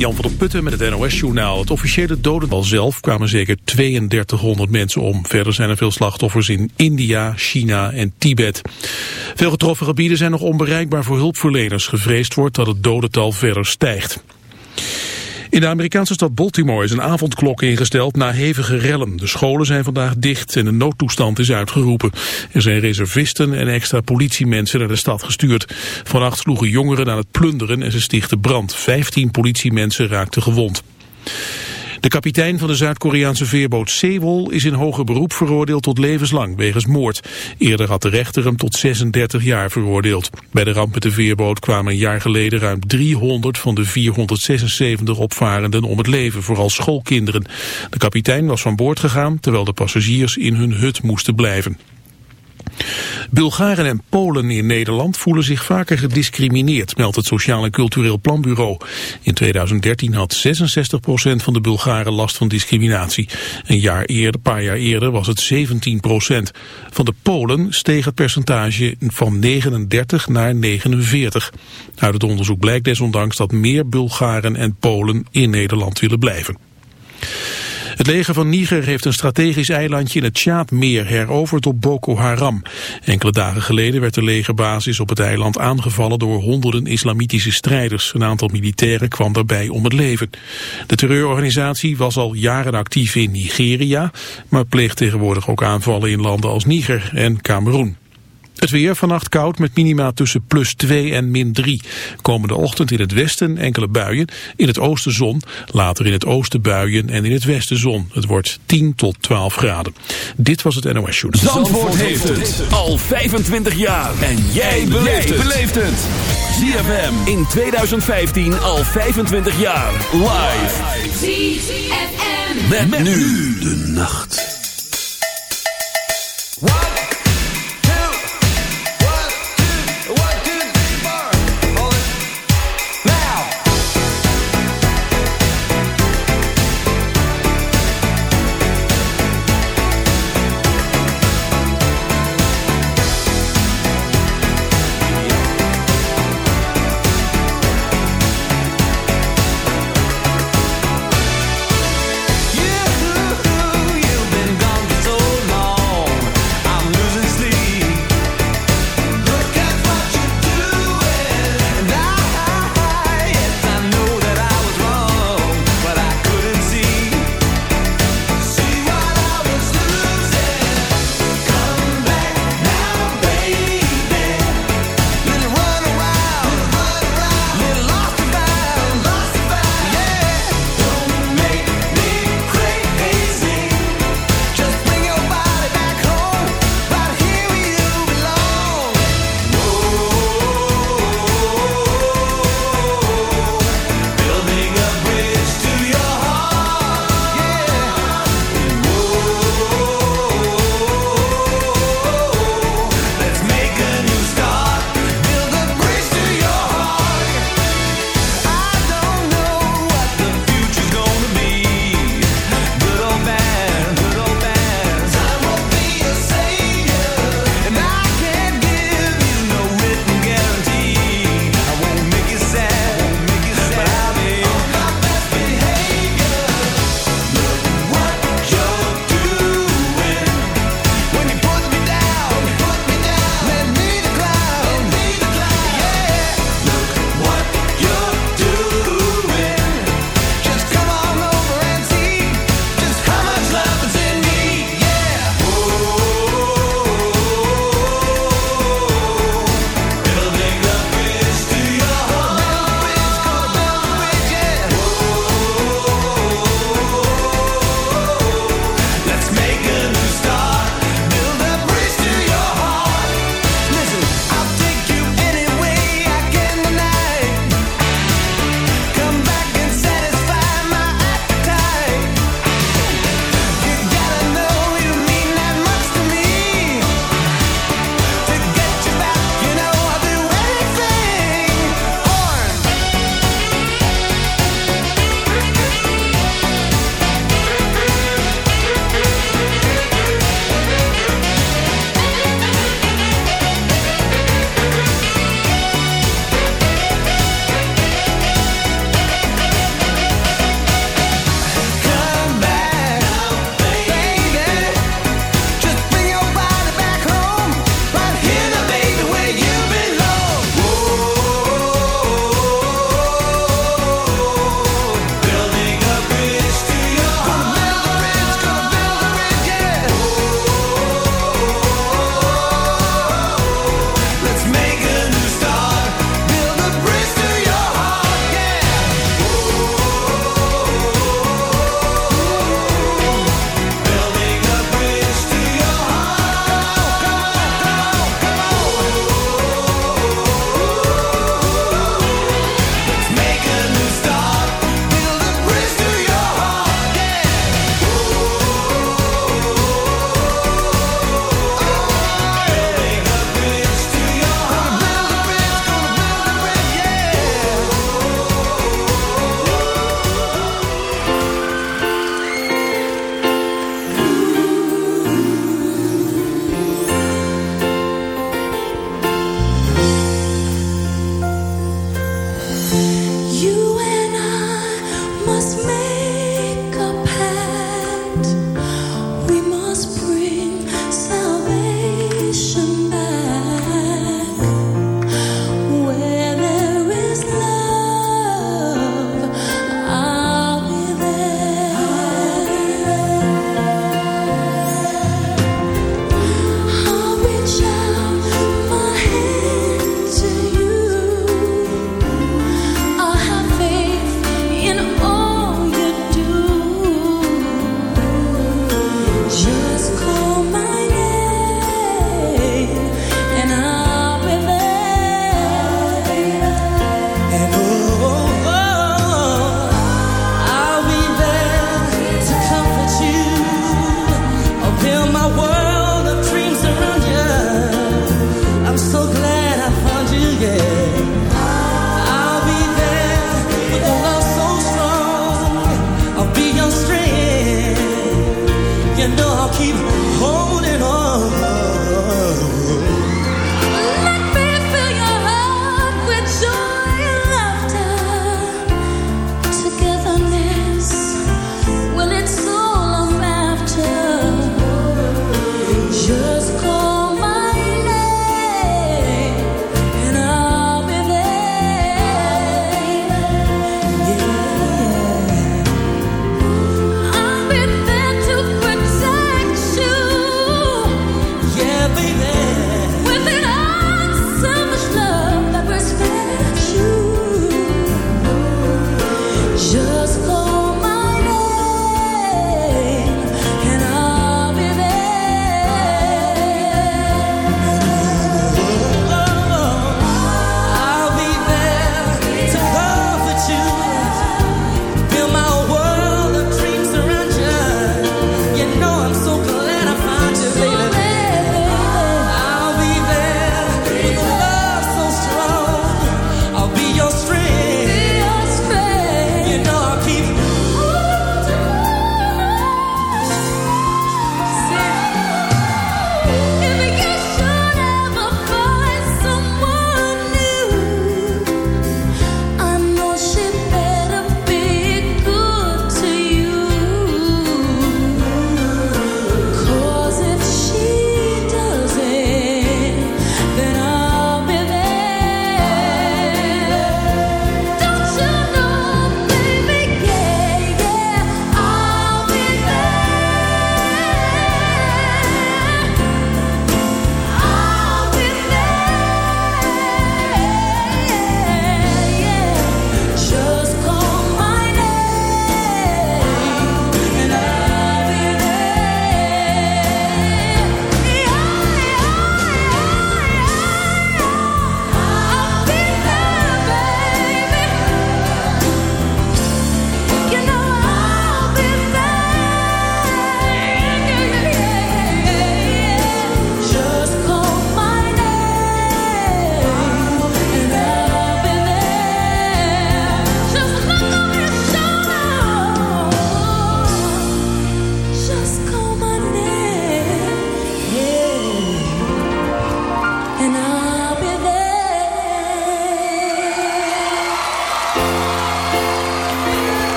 Jan van der Putten met het NOS-journaal. Het officiële dodental zelf kwamen zeker 3200 mensen om. Verder zijn er veel slachtoffers in India, China en Tibet. Veel getroffen gebieden zijn nog onbereikbaar voor hulpverleners. Gevreesd wordt dat het dodental verder stijgt. In de Amerikaanse stad Baltimore is een avondklok ingesteld na hevige rellen. De scholen zijn vandaag dicht en een noodtoestand is uitgeroepen. Er zijn reservisten en extra politiemensen naar de stad gestuurd. Vannacht sloegen jongeren aan het plunderen en ze stichtten brand. Vijftien politiemensen raakten gewond. De kapitein van de Zuid-Koreaanse veerboot Sewol is in hoger beroep veroordeeld tot levenslang wegens moord. Eerder had de rechter hem tot 36 jaar veroordeeld. Bij de ramp met de veerboot kwamen een jaar geleden ruim 300 van de 476 opvarenden om het leven, vooral schoolkinderen. De kapitein was van boord gegaan terwijl de passagiers in hun hut moesten blijven. Bulgaren en Polen in Nederland voelen zich vaker gediscrimineerd, meldt het Sociaal en Cultureel Planbureau. In 2013 had 66% van de Bulgaren last van discriminatie. Een jaar eerder, paar jaar eerder was het 17%. Van de Polen steeg het percentage van 39 naar 49. Uit het onderzoek blijkt desondanks dat meer Bulgaren en Polen in Nederland willen blijven. Het leger van Niger heeft een strategisch eilandje in het Tjaadmeer heroverd op Boko Haram. Enkele dagen geleden werd de legerbasis op het eiland aangevallen door honderden islamitische strijders. Een aantal militairen kwam daarbij om het leven. De terreurorganisatie was al jaren actief in Nigeria, maar pleegt tegenwoordig ook aanvallen in landen als Niger en Cameroen. Het weer vannacht koud met minima tussen plus 2 en min 3. Komende ochtend in het westen enkele buien. In het oosten zon. Later in het oosten buien en in het westen zon. Het wordt 10 tot 12 graden. Dit was het NOS Journal. Zandvoort, heeft het al 25 jaar. En jij beleeft het. ZFM in 2015 al 25 jaar. Live. ZFM. Met, nu de nacht.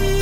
In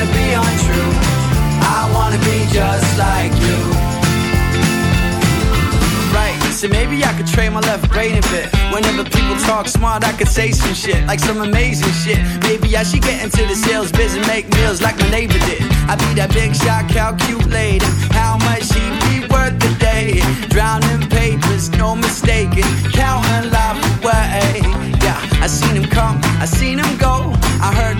wanna be untrue. I wanna be just like you. So maybe I could trade my left brain a bit. Whenever people talk smart, I could say some shit, like some amazing shit. Maybe I should get into the sales biz and make meals like my neighbor did. I be that big shot, calculating how much he be worth a day. Drowning papers, no mistaking, counting life away. Yeah, I seen him come, I seen him go. I heard